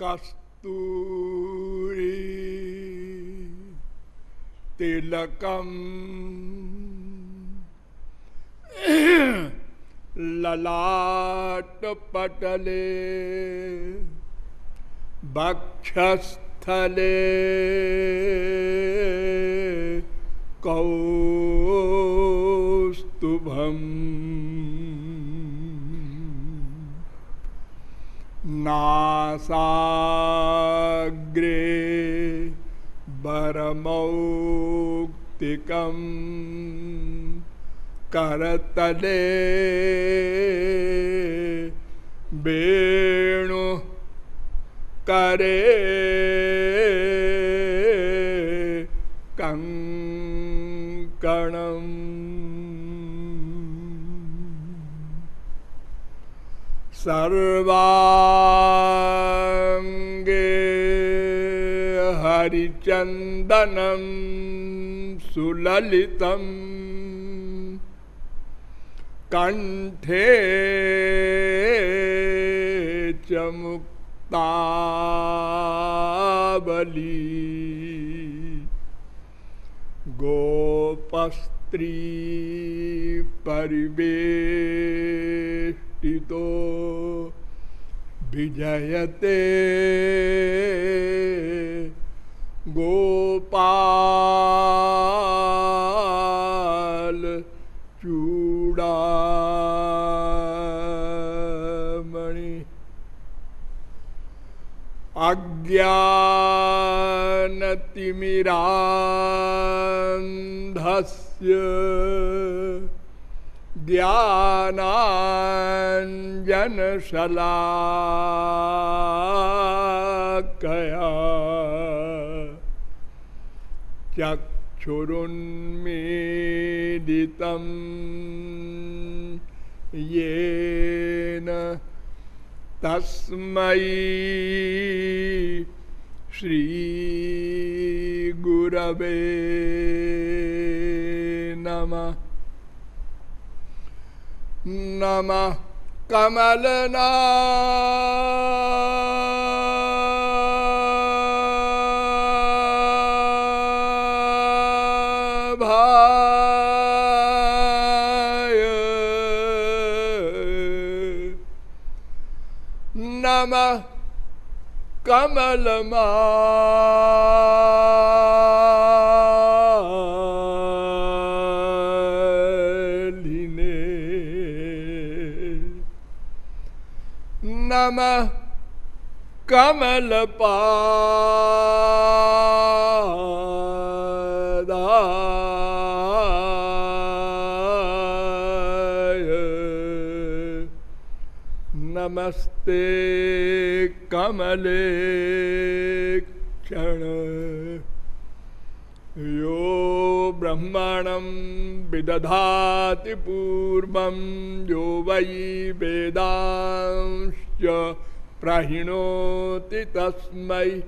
कस्तूरी तिलकम ललाट पटले भक्षस्थले कौस्तुभम नासाग्रे वरमौक्तिकम् करतले वेणु करे सर्वांगे हरिचंदनम सुललितम। कंठे चमुक्ताबली गोपस्त्री परिवेष्टितो विजयते गोपाल चूड़ामणि। अज्ञानतिमिरान्धस्य ज्ञानाञ्जनशलाकया चक्षुरुन्मीलितं येन तस्मै श्रीगुरवे नमः। नमः कमलना। भाय। नमः कमलमालिने नमः कमलपादाय नमस्ते कमले क्षण यो ब्रह्मणं विदधाति पूर्वं यो वै वेदांश्च प्रहिणोति तस्मै।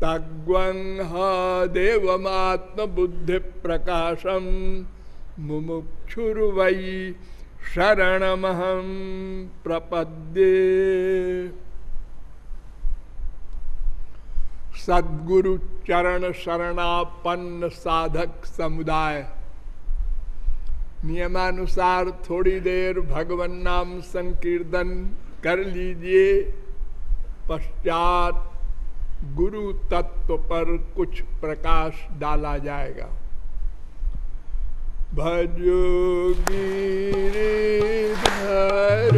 तग्वंह देवमात्मबुद्धिप्रकाशं। मुमुक्षुर्वै शरणमहं प्रपद्ये। सद्गुरु चरण शरणापन्न साधक समुदाय नियमानुसार थोड़ी देर भगवान नाम संकीर्तन कर लीजिए। पश्चात गुरु तत्व पर कुछ प्रकाश डाला जाएगा। भजोगी गिरिधर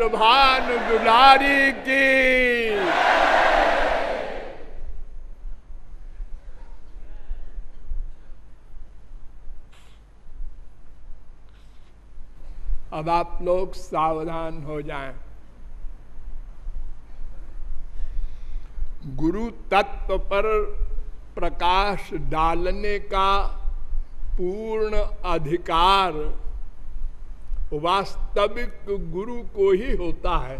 वृषभान दुलारी की अब आप लोग सावधान हो जाएँ। गुरु तत्व पर प्रकाश डालने का पूर्ण अधिकार वास्तविक गुरु को ही होता है।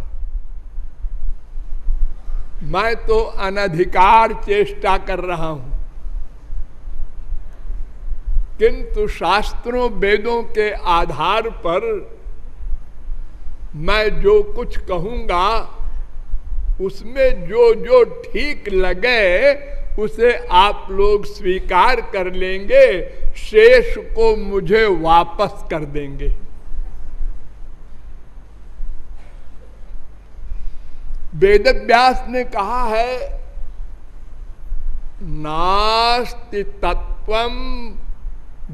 मैं तो अनधिकार चेष्टा कर रहा हूँ। किंतु शास्त्रों वेदों के आधार पर मैं जो कुछ कहूँगा, उसमें जो जो ठीक लगे, उसे आप लोग स्वीकार कर लेंगे, शेष को मुझे वापस कर देंगे। वेद व्यास ने कहा है, नास्ति तत्व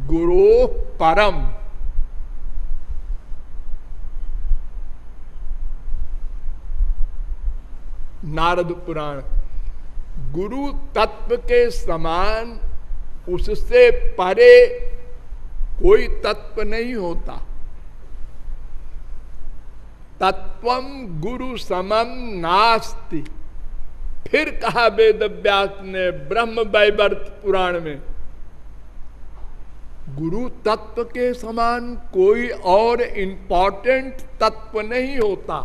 गुरु परम। नारद पुराण, गुरु तत्व के समान उससे परे कोई तत्व नहीं होता। तत्व गुरु समम नास्ति। फिर कहा वेद व्यास ने ब्रह्म वैवर्त पुराण में, गुरु तत्व के समान कोई और इंपॉर्टेंट तत्व नहीं होता।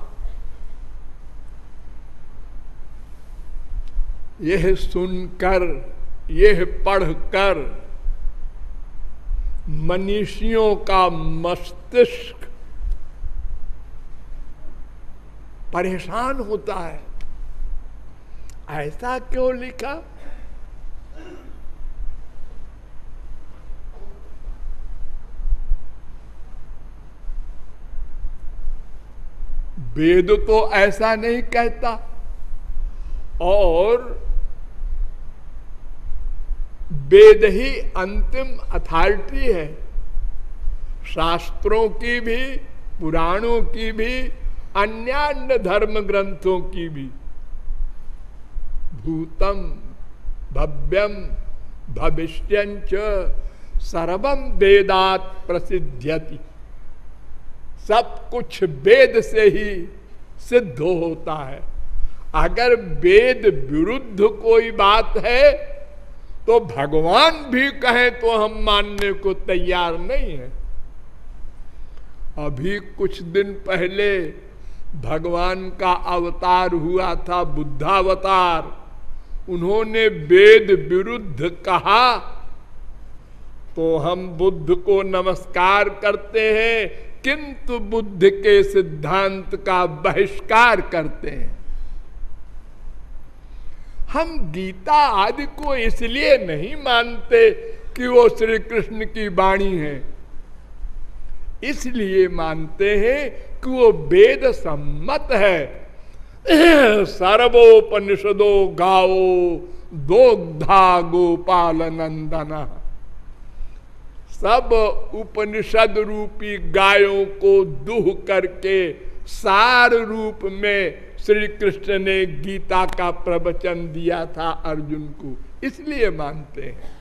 यह सुनकर, यह पढ़कर, मनीषियों का मस्तिष्क परेशान होता है। ऐसा क्यों लिखा? वेद तो ऐसा नहीं कहता। और वेद ही अंतिम अथॉरिटी है। शास्त्रों की भी, पुराणों की भी अन्य धर्म ग्रंथों की भी। भूतम, भव्यम, भविष्य सर्वम वेदात प्रसिद्ध्यति। सब कुछ वेद से ही सिद्ध होता है। अगर वेद विरुद्ध कोई बात है तो भगवान भी कहे तो हम मानने को तैयार नहीं है। अभी कुछ दिन पहले भगवान का अवतार हुआ था बुद्धावतार। उन्होंने वेद विरुद्ध कहा तो हम बुद्ध को नमस्कार करते हैं, किंतु बुद्ध के सिद्धांत का बहिष्कार करते हैं। हम गीता आदि को इसलिए नहीं मानते कि वो श्री कृष्ण की वाणी है। इसलिए मानते हैं कि वो वेद सम्मत है। सर्वोपनिषदो गाओ दोग्धा गोपाल नंदना सब उपनिषद रूपी गायों को दुह करके सार रूप में श्री कृष्ण ने गीता का प्रवचन दिया था अर्जुन को। इसलिए मानते हैं।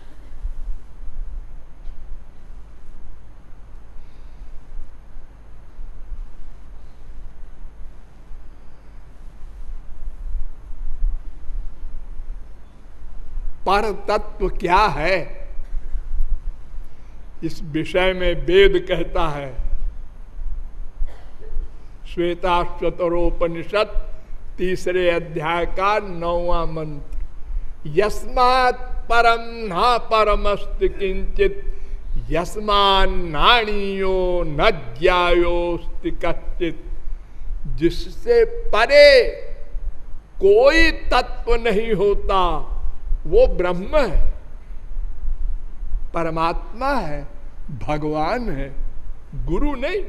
पर तत्व क्या है? इस विषय में वेद कहता है श्वेताश्वतरोपनिषद तीसरे अध्याय का नौवा मंत्र। यस्मात् परम न परमस्त किंचित यस्मान नाणीयो न ज्यायोस्ति कच्चित जिससे परे कोई तत्व नहीं होता वो ब्रह्म है, परमात्मा है, भगवान है, गुरु नहीं।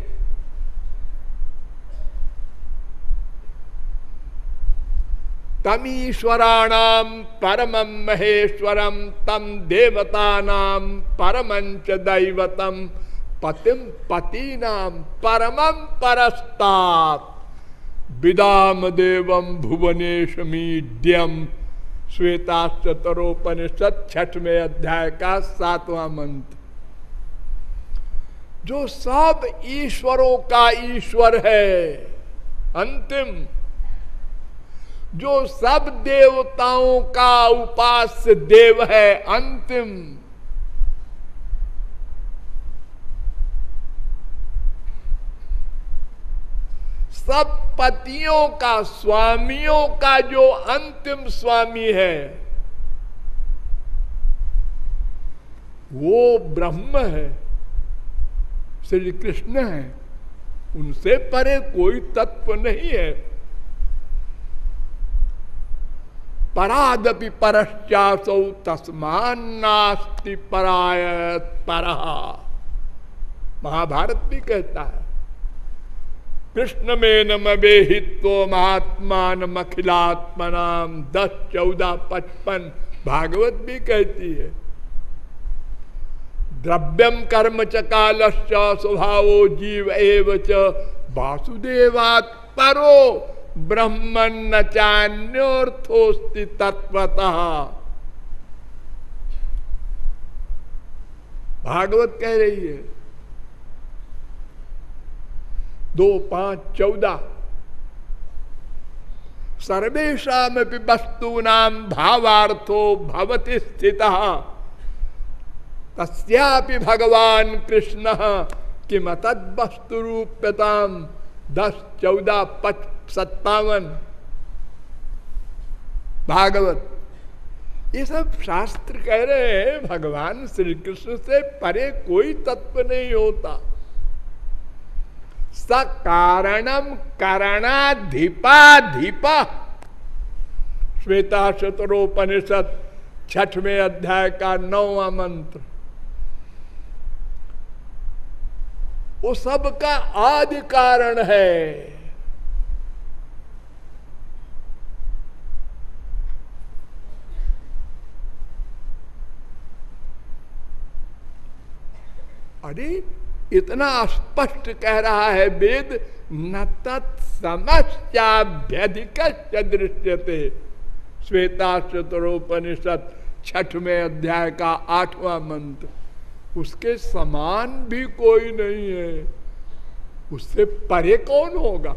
तमीश्वराणाम परम महेश्वरम तम देवतानाम परमंच दैवतम पतिम पतीनाम परमं परस्तात। विदाम देवम भुवनेश मीड्यम श्वेता चतरोपनिषद छठवें अध्याय का सातवां मंत्र। जो सब ईश्वरों का ईश्वर है, अंतिम, जो सब देवताओं का उपास्य देव है, अंतिम। सब पतियों का, स्वामियों का जो अंतिम स्वामी है, वो ब्रह्म है श्री कृष्ण है। उनसे परे कोई तत्व नहीं है। परादपि परश्चासौ तस्मान नास्ति परायत पर। महाभारत भी कहता है। कृष्ण में नमेहित्व महात्मान अखिलात्मनाम दस चौदह पचपन। भागवत भी कहती है द्रव्यम कर्म च कालश्च, स्वभाव जीव एव च। वासुदेवात् परो, ब्रह्मन न चान्योर्थोस्ति तत्वतः भागवत कह रही है दो, पाँच, चौदह। सर्वेशा वस्तु नाम भावार्थो भवति स्थित। तस्यापि भगवान कृष्ण किम वस्तु रूप्यताम दस चौदह, पच, सत्तावन। भागवत। ये सब शास्त्र कह रहे हैं, भगवान श्री कृष्ण से परे कोई तत्व नहीं होता। स कारणम करणाधिपाधिप। श्वेता शत्रोपनिषद छठवें अध्याय का नौवा मंत्र। वो सब का आदि कारण है। अरे इतना स्पष्ट कह रहा है वेद, न तत्समस्याभ्यधिक दृश्यते श्वेता चतुरोपनिषद छठवें अध्याय का आठवां मंत्र। उसके समान भी कोई नहीं है। उससे परे कौन होगा?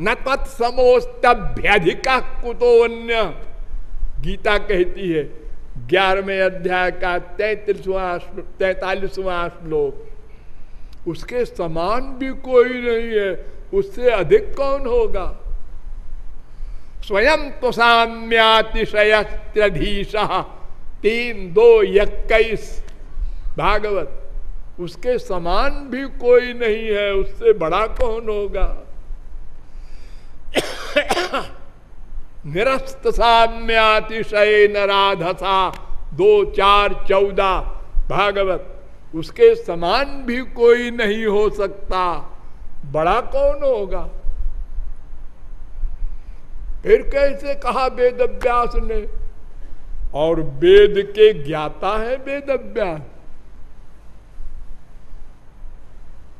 न तत्समोस्तभ्यधिका कुतो अन्य गीता कहती है ग्यारहवें अध्याय का तैतीसवा तैतालीसवा श्लोक। उसके समान भी कोई नहीं है, उससे अधिक कौन होगा? स्वयं तो साम्यातिशयधीश तीन दो इक्कीस। भागवत, उसके समान भी कोई नहीं है, उससे बड़ा कौन होगा? निरस्त साम्यातिशय नराधसा, दो चार चौदह भागवत, उसके समान भी कोई नहीं हो सकता। बड़ा कौन होगा? फिर कैसे कहा वेद व्यास ने? और वेद के ज्ञाता है वेद अभ्यास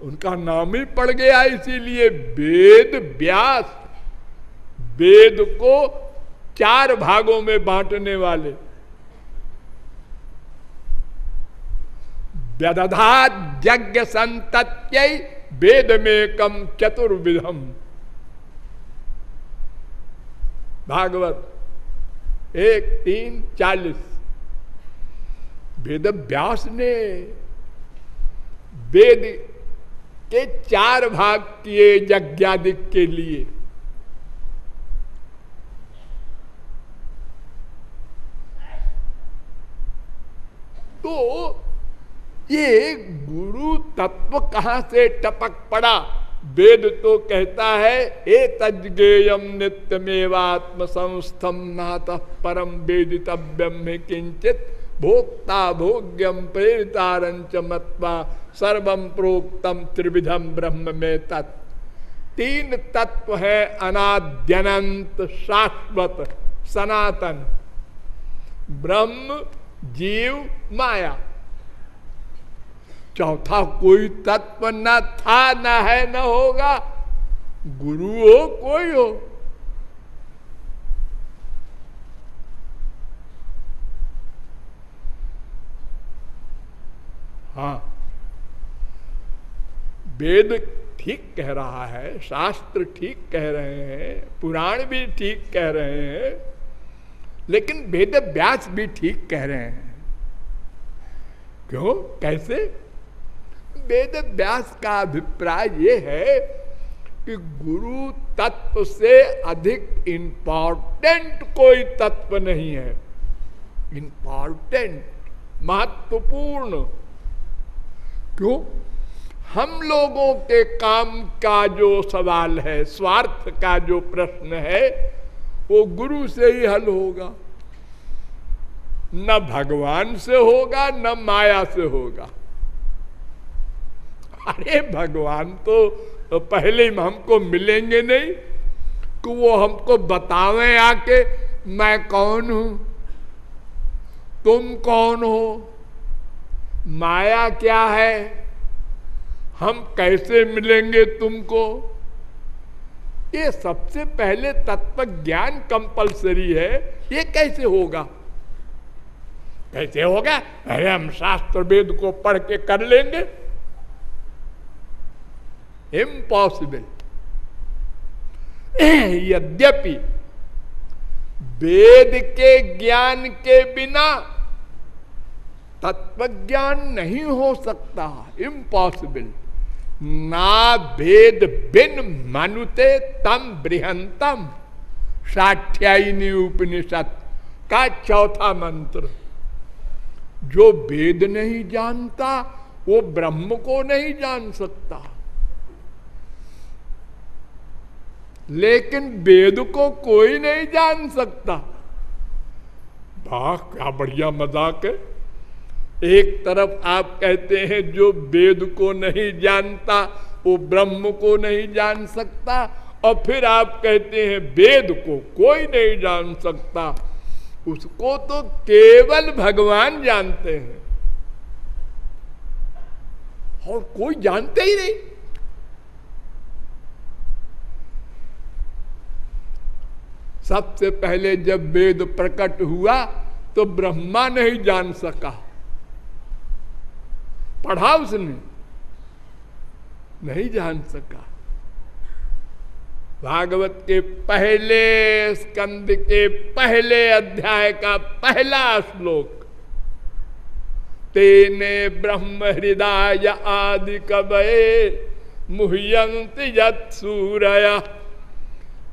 उनका नाम ही पड़ गया, इसीलिए वेद व्यास वेद को चार भागों में बांटने वाले। व्यदधा यज्ञ संतत्य वेद में कम चतुर्विधम। भागवत, एक, तीन, चालीस। वेद व्यास ने वेद के चार भाग किए यज्ञादिक के लिए। तो ये गुरु तत्व कहाँ से टपक पड़ा? वेद तो कहता है ए तज्ञेयम नित्यमेवात्म संस्थम नात परम वेदितव्यम किंचित भोक्ता भोग्यम प्रेरितारंच मत्वा सर्वम प्रोक्तम त्रिविधम ब्रह्म में तत् तीन तत्व है अनाद्यनंत शाश्वत सनातन। ब्रह्म जीव माया। चौथा कोई तत्व न था, न है, न होगा। गुरु हो कोई हो। हाँ। वेद ठीक कह रहा है, शास्त्र ठीक कह रहे हैं, पुराण भी ठीक कह रहे हैं। लेकिन वेद व्यास भी ठीक कह रहे हैं। क्यों? कैसे? वेद व्यास का अभिप्राय ये है कि गुरु तत्व से अधिक इंपॉर्टेंट कोई तत्व नहीं है। इंपॉर्टेंट महत्वपूर्ण। क्यों? हम लोगों के काम का जो सवाल है, स्वार्थ का जो प्रश्न है वो गुरु से ही हल होगा। न भगवान से होगा, न माया से होगा। अरे भगवान तो पहले हमको मिलेंगे नहीं, कि वो हमको बतावे आके, मैं कौन हूँ? तुम कौन हो? माया क्या है? हम कैसे मिलेंगे तुमको? ये सबसे पहले तत्व ज्ञान कंपलसरी है, ये कैसे होगा? कैसे होगा? अरे हम शास्त्र वेद को पढ़ के कर लेंगे। इम्पॉसिबल यद्यपि वेद के ज्ञान के बिना तत्व ज्ञान नहीं हो सकता। इम्पॉसिबल ना भेद बिन मनुते तम बृहंतम। साठ्यायनी उपनिषद का चौथा मंत्र। जो वेद नहीं जानता, वो ब्रह्म को नहीं जान सकता। लेकिन वेद को कोई नहीं जान सकता। वाह, क्या बढ़िया मज़ाक है। एक तरफ़ आप कहते हैं, जो वेद को नहीं जानता, वो ब्रह्म को नहीं जान सकता, और फिर आप कहते हैं, वेद को कोई नहीं जान सकता। उसको तो केवल भगवान जानते हैं। और कोई जानते ही नहीं। सबसे पहले जब वेद प्रकट हुआ तो ब्रह्मा नहीं जान सका। पढ़ा उसने। नहीं जान सका। भागवत के पहले स्कंद के पहले अध्याय का पहला श्लोक, तेने ब्रह्म हृदय आदि कबे मुह्यंत यत सूरया।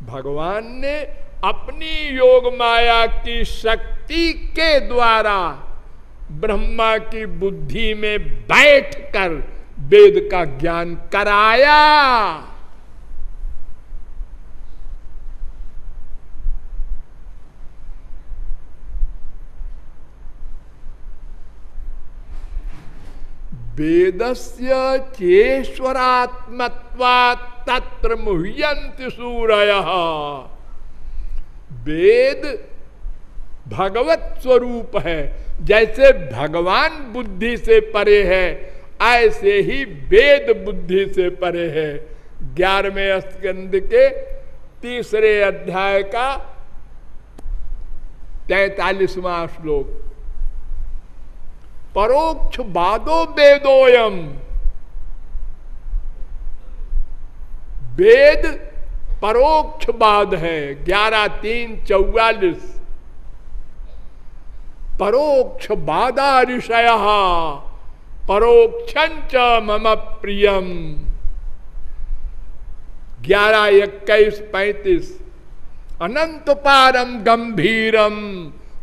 भगवान ने अपनी योग माया की शक्ति के द्वारा ब्रह्मा की बुद्धि में बैठकर वेद का ज्ञान कराया। वेदस्य चेश्वरात्मत्वा तत्र मुह्यंत सूरय। वेद भगवत स्वरूप है। जैसे भगवान बुद्धि से परे है, ऐसे ही वेद बुद्धि से परे है। ग्यारहवें स्कंद के तीसरे अध्याय का तैतालीसवां श्लोक। परोक्ष बादो वेदोयम। वेद परोक्ष बाद है। ग्यारह, तीन, चौवालीस। परोक्ष बाधा ऋषय परोक्ष मम प्रियम। ग्यारह, इक्कीस, पैंतीस। अनंत पारम गंभीरम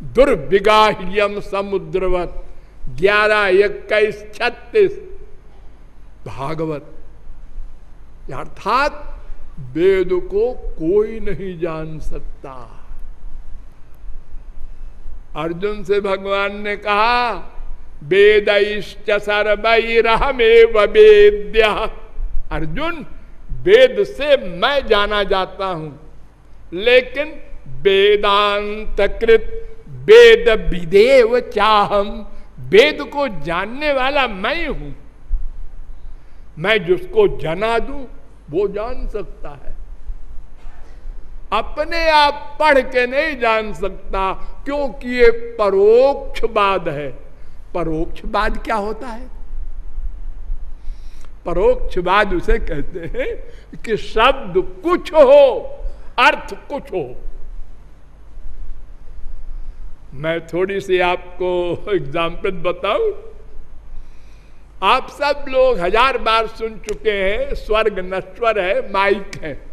दुर्विगाह्यम समुद्रवत। ग्यारह, इक्कीस, छत्तीस। भागवत। अर्थात वेद को कोई नहीं जान सकता। अर्जुन से भगवान ने कहा वेद सर्वैरहमेव वेद्य। अर्जुन, वेद से मैं जाना जाता हूँ, लेकिन वेदांत कृत वेद विदेव चाहम, वेद को जानने वाला मैं हूँ। मैं जिसको जना दू, वो जान सकता है। अपने आप पढ़ के नहीं जान सकता, क्योंकि ये परोक्षवाद है। परोक्षवाद क्या होता है? परोक्षवाद उसे कहते हैं कि शब्द कुछ हो, अर्थ कुछ हो। मैं थोड़ी सी आपको एग्ज़ाम्पल बताऊँ। आप सब लोग हज़ार बार सुन चुके हैं, स्वर्ग नश्वर है, माइक है।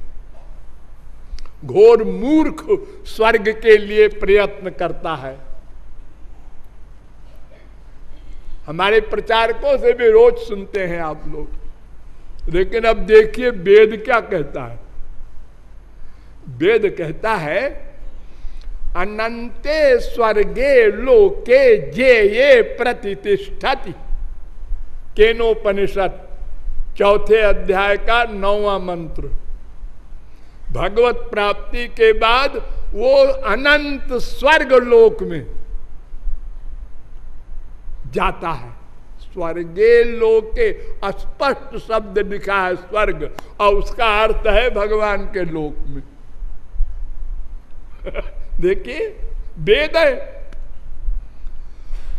घोर मूर्ख स्वर्ग के लिए प्रयत्न करता है। हमारे प्रचारकों से भी रोज सुनते हैं आप लोग। लेकिन अब देखिए, वेद क्या कहता है? वेद कहता है, अनंते स्वर्गे लोके जे ये प्रतिष्ठति। केनोपनिषद, चौथे अध्याय का नौवा मंत्र। भगवत प्राप्ति के बाद वो अनंत स्वर्ग लोक में जाता है। स्वर्गे लोके स्पष्ट शब्द लिखा है स्वर्ग, और उसका अर्थ है भगवान के लोक में। देखिए, वेद है।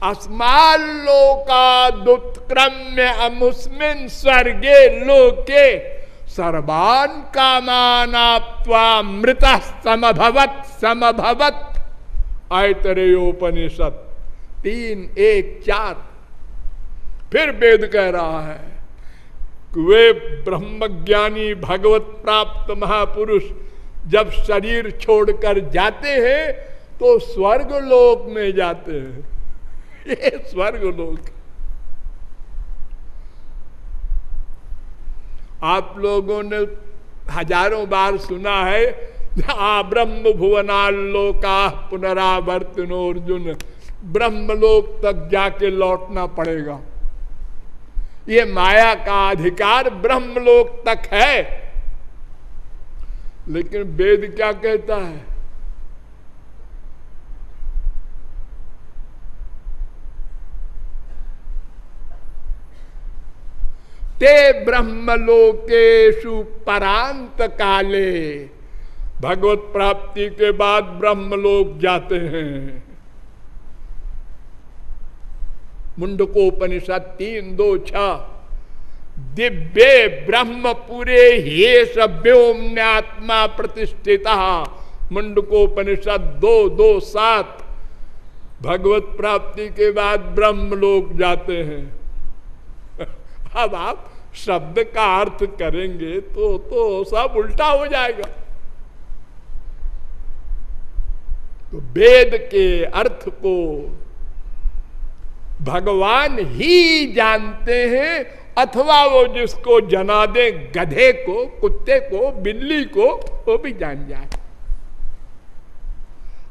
अस्मालोकादुत्क्रम्य अमुस्मिन स्वर्गे लोके सर्वान कामानाप्वा मृत समभवत। समभवत आयतरेयोपनिषद तीन, एक, चार। फिर वेद कह रहा है वे ब्रह्मज्ञानी भगवत प्राप्त महापुरुष जब शरीर छोड़कर जाते हैं तो स्वर्ग लोक में जाते हैं। ये स्वर्ग लोक आप लोगों ने हज़ारों बार सुना है, आ ब्रह्म भुवनालोका पुनरावर्तन अर्जुन, ब्रह्मलोक तक जाके लौटना पड़ेगा। ये माया का अधिकार ब्रह्मलोक तक है। लेकिन वेद क्या कहता है? ते ब्रह्मलोकेशु परांत काले भगवत प्राप्ति के बाद ब्रह्मलोक जाते हैं। मुंडकोपनिषद तीन दो छ, दिव्य ब्रह्मपुरे हे व्योम्यात्मा प्रतिष्ठिता। मुंडकोपनिषद दो दो सात, भगवत प्राप्ति के बाद ब्रह्मलोक जाते हैं। अब आप शब्द का अर्थ करेंगे तो तो सब उल्टा हो जाएगा। तो वेद के अर्थ को भगवान ही जानते हैं, अथवा वो जिसको जना दे, गधे को, कुत्ते को, बिल्ली को, वो भी जान जाए।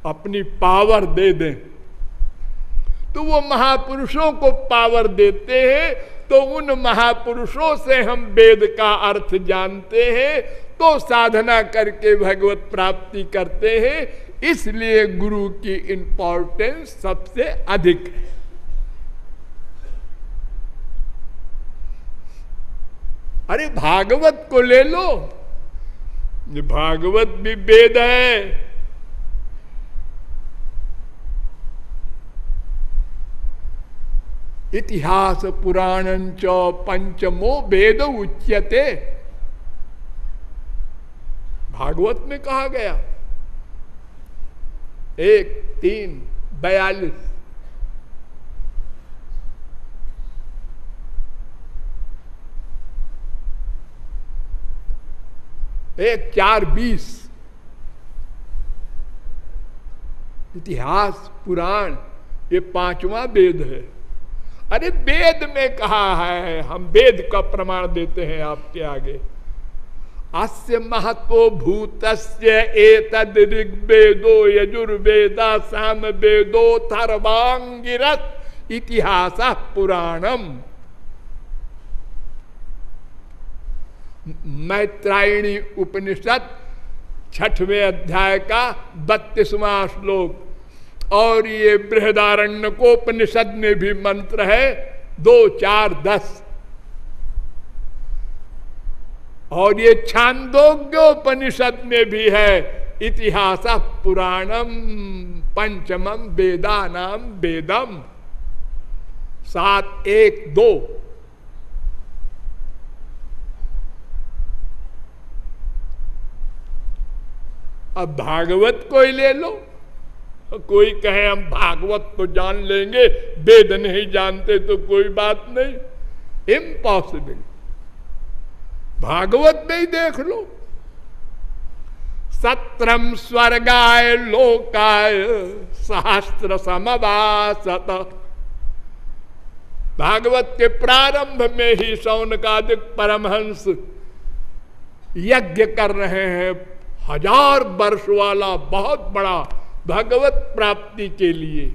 अपनी पावर दे दें। तो वो महापुरुषों को पावर देते हैं तो उन महापुरुषों से हम वेद का अर्थ जानते हैं तो साधना करके भगवत प्राप्ति करते हैं। इसलिए गुरु की इंपॉर्टेंस सबसे अधिक है। अरे भागवत को ले लो। भागवत भी वेद है। इतिहास पुराण च पंचमो वेद उच्यते। भागवत में कहा गया, एक, तीन, बयालीस। एक, चार, बीस। इतिहास, पुराण, ये पांचवा वेद है। अरे वेद में कहा है, हम वेद का प्रमाण देते हैं आपके आगे। अस्य महत्व भूत ऋग्वेदो यजुर्वेदा साम वेदो थर्वांगिरस इतिहास पुराणम। मैत्रायणी उपनिषद छठवें अध्याय का बत्तीसवा श्लोक। और ये बृहदारण्य को उपनिषद में भी मंत्र है, दो, चार, दस। और ये छांदोग्योपनिषद में भी है, इतिहास पुराणम, पंचमम वेदा नाम वेदम। सात, एक, दो। अब भागवत को ही ले लो। कोई कहे हम भागवत तो जान लेंगे, वेद नहीं जानते तो कोई बात नहीं। इम्पॉसिबल भागवत में ही देख लो। सत्रम स्वर्गाय लोकाय सहस्त्र समवासत। भागवत के प्रारंभ में ही सौनकादिक परमहंस यज्ञ कर रहे हैं। हज़ार वर्ष वाला बहुत बड़ा भगवत प्राप्ति के लिए,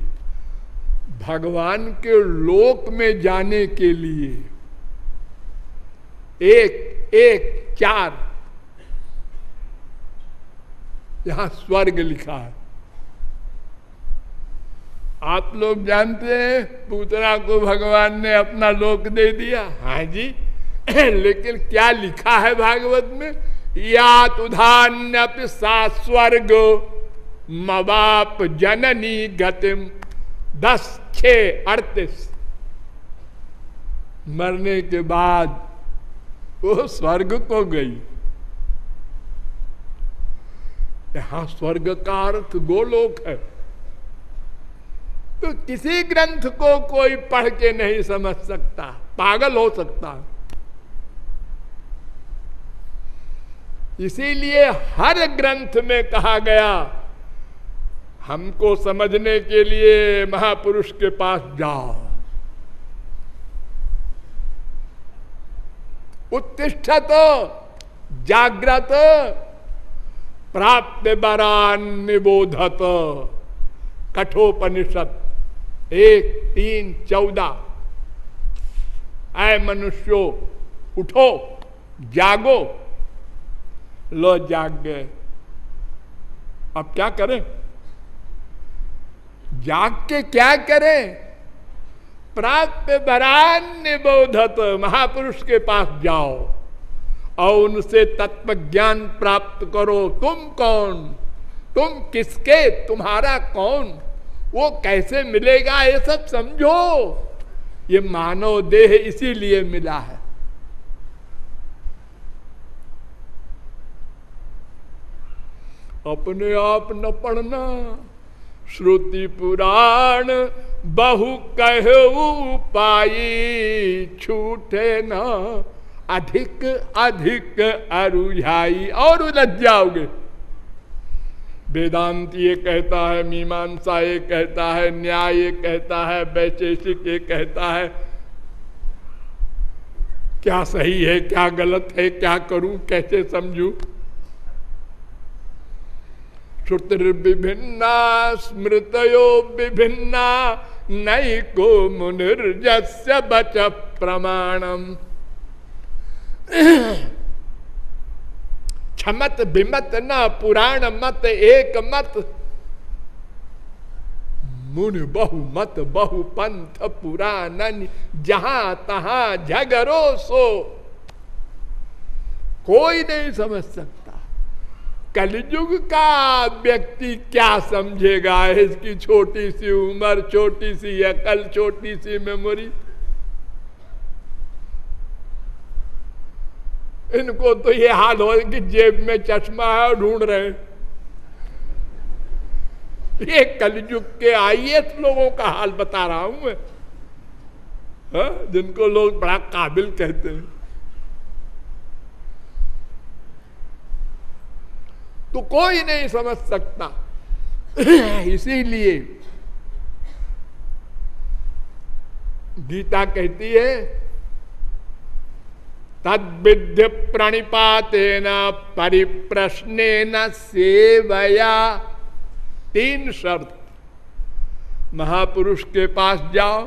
भगवान के लोक में जाने के लिए, एक एक, चार, यहाँ स्वर्ग लिखा है। आप लोग जानते हैं, पूतना को भगवान ने अपना लोक दे दिया। हाँ जी, लेकिन क्या लिखा है भागवत में? या तुधान्य सा स्वर्ग। मवाप जननी गतिम, दस छ अड़तीस। मरने के बाद वो स्वर्ग को गई। यहाँ स्वर्ग का अर्थ गोलोक है। तो किसी ग्रंथ को कोई पढ़ के नहीं समझ सकता, पागल हो सकता। इसीलिए हर ग्रंथ में कहा गया हमको समझने के लिए महापुरुष के पास जाओ। उत्तिष्ठत जागृत प्राप्त बरान निबोधत। कठोपनिषद, एक, तीन, चौदह। आय मनुष्यो, उठो, जागो। लो जाग गए। अब क्या करें? जाग के क्या करें? प्राप्त बरान्य बोधत महापुरुष के पास जाओ। और उनसे तत्व ज्ञान प्राप्त करो। तुम कौन? तुम किसके? तुम्हारा कौन? वो कैसे मिलेगा? ये सब समझो। ये मानव देह इसीलिए मिला है। अपने आप न पढ़ना। श्रुति पुराण बहु कह पाई छूटे न। अधिक अधिक अरुझाई। और उलझ जाओगे। वेदांत ये कहता है, मीमांसा ये कहता है, न्याय ये कहता है, वैशेषिक ये कहता है। क्या सही है, क्या गलत है, क्या करूँ, कैसे समझू? श्रुतिर्विभिन्ना, स्मृतयो विभिन्ना नई को मुनिर्जस्य बच प्रमाणम। क्षमत विमत न, पुराण मत एक मत। मुन बहु मत बहु पंथ पुराण जहाँ तहां झगरो सो कोई नहीं समझ सकता। कलयुग का व्यक्ति क्या समझेगा? इसकी छोटी सी उम्र, छोटी सी अकल, छोटी सी मेमोरी इनको तो ये हाल हो कि जेब में चश्मा है और ढूंढ रहे ये कलयुग के आइए लोगों का हाल बता रहा हूँ मैं। हा? जिनको लोग बड़ा काबिल कहते हैं। तो कोई नहीं समझ सकता। इसीलिए गीता कहती है, तद्विद्य प्रणिपातेन परिप्रश्न सेवया। तीन शर्त। महापुरुष के पास जाओ।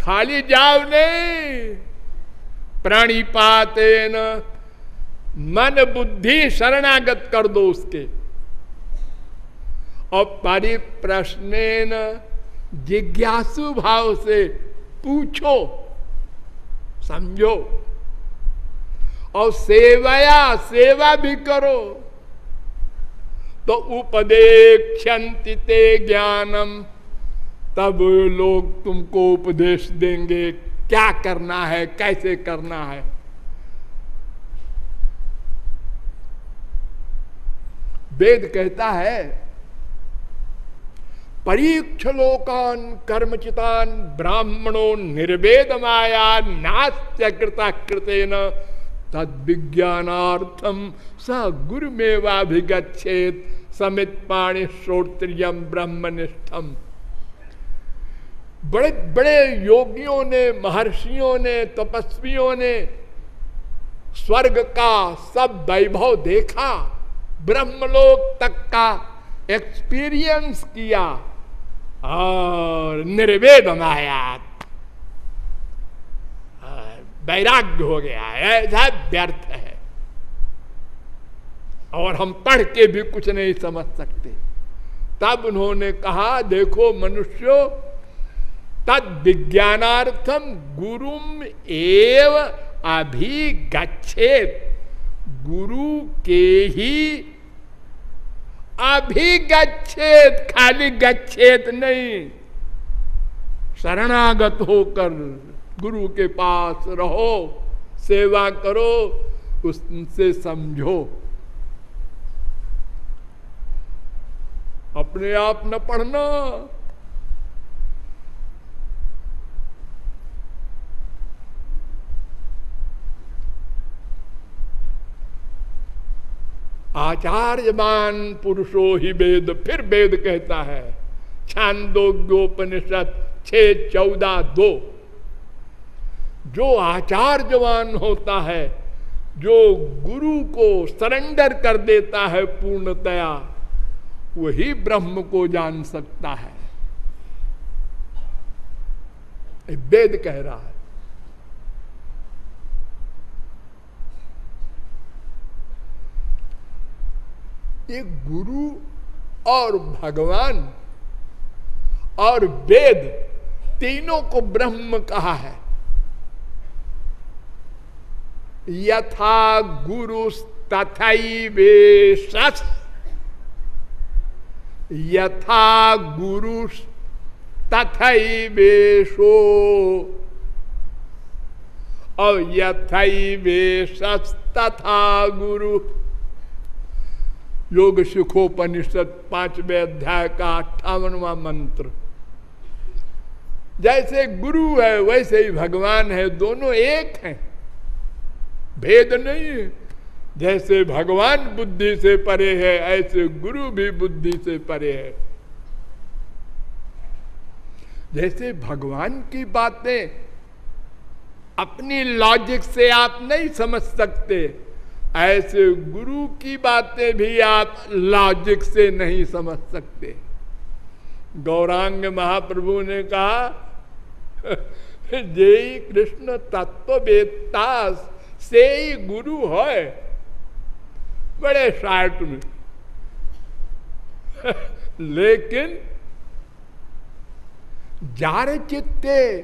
खाली जाओ नहीं। प्रणिपातेन मन बुद्धि शरणागत कर दो उसके। और परिप्रश्न जिज्ञासु भाव से पूछो, समझो, और सेवया सेवा भी करो तो ते ज्ञानम। तब लोग तुमको उपदेश देंगे, क्या करना है, कैसे करना है। वेद कहता है परीक्ष लोकान कर्मचितान ब्राह्मणों निर्वेद माया नास्त्य कृता कृतेन तद विज्ञानार्थम स गुरुमेवाभिगछेत समित पाणी श्रोत्रियम ब्रह्मनिष्ठम। बड़े बड़े योगियों ने, महर्षियों ने, तपस्वियों ने स्वर्ग का सब वैभव देखा। ब्रह्मलोक तक का एक्सपीरियंस किया और निर्वेद आयात वैराग्य हो गया ऐसा व्यर्थ है। और हम पढ़ के भी कुछ नहीं समझ सकते। तब उन्होंने कहा, देखो मनुष्यो, तद विज्ञानार्थम गुरुम एव अभिगछेत गुरु के ही अभिगछेत खाली गच्छेत नहीं। शरणागत होकर गुरु के पास रहो, सेवा करो, उससे समझो। अपने आप न पढ़ना। आचार्यमान पुरुषो ही वेद, फिर वेद कहता है। छांदोग्योपनिषद छ चौदह दो। जो आचार्यवान होता है, जो गुरु को सरेंडर कर देता है पूर्णतया, वही ब्रह्म को जान सकता है। वेद कह रहा है। ये गुरु और भगवान और वेद तीनों को ब्रह्म कहा है। यथा गुरु तथा यथा गुरु तथैवेशो और यथैवेश तथा गुरु। योग सुखोपनिषद पाँचवें अध्याय का अट्ठावनवा मंत्र। जैसे गुरु है, वैसे ही भगवान है, दोनों एक हैं। भेद नहीं है। जैसे भगवान बुद्धि से परे है, ऐसे गुरु भी बुद्धि से परे है। जैसे भगवान की बातें अपनी लॉजिक से आप नहीं समझ सकते ऐसे गुरु की बातें भी आप लॉजिक से नहीं समझ सकते। गौरांग महाप्रभु ने कहा, जय कृष्ण तत्व से ही गुरु है बड़े शार्ट में। लेकिन जार चित्ते,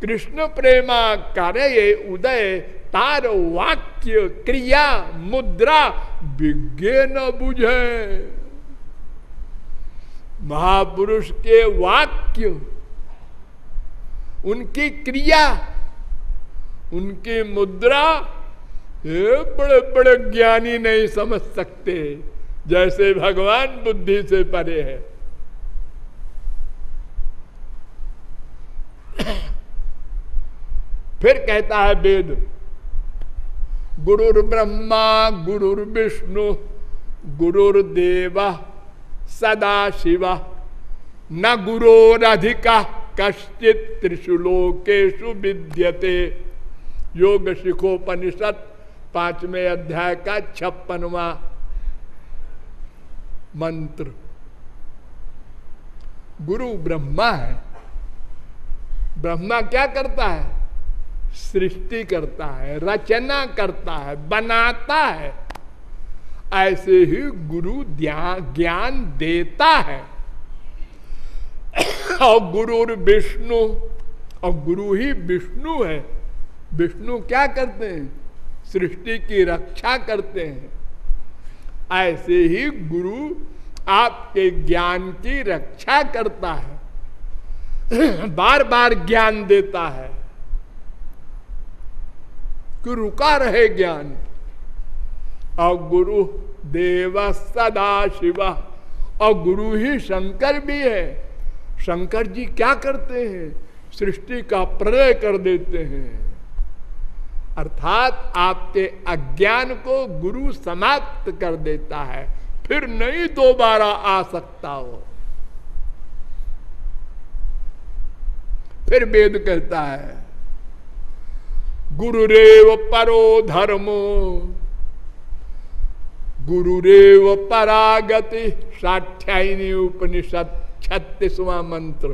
कृष्ण प्रेमा करे उदय तार वाक्य क्रिया, मुद्रा विज्ञ न बुझे महापुरुष के वाक्य, उनकी क्रिया, उनकी मुद्रा, ये बड़े बड़े ज्ञानी नहीं समझ सकते, जैसे भगवान बुद्धि से परे है। फिर कहता है वेद गुरुर ब्रह्मा गुरुर विष्णु गुरुर्देव सदा शिव न गुरोरधिका कश्चित त्रिशुलोकेशु विद्यते। योग शिखोपनिषद पाँचवें अध्याय का छप्पनवा मंत्र। गुरु ब्रह्मा है। ब्रह्मा क्या करता है? सृष्टि करता है, रचना करता है, बनाता है। ऐसे ही गुरु ज्ञान देता है। और गुरु और विष्णु, और गुरु ही विष्णु है। विष्णु क्या करते हैं? सृष्टि की रक्षा करते हैं। ऐसे ही गुरु आपके ज्ञान की रक्षा करता है। बार बार ज्ञान देता है। कि रुका रहे ज्ञान। और गुरु देव सदा शिवा। और गुरु ही शंकर भी है। शंकर जी क्या करते हैं? सृष्टि का प्रलय कर देते हैं। अर्थात आपके अज्ञान को गुरु समाप्त कर देता है। फिर नहीं दोबारा आ सकता हो फिर वेद कहता है गुरुरेव परो धर्मो। गुरुरेव परागति साठ्यायनी उपनिषद छत्तीसवा मंत्र।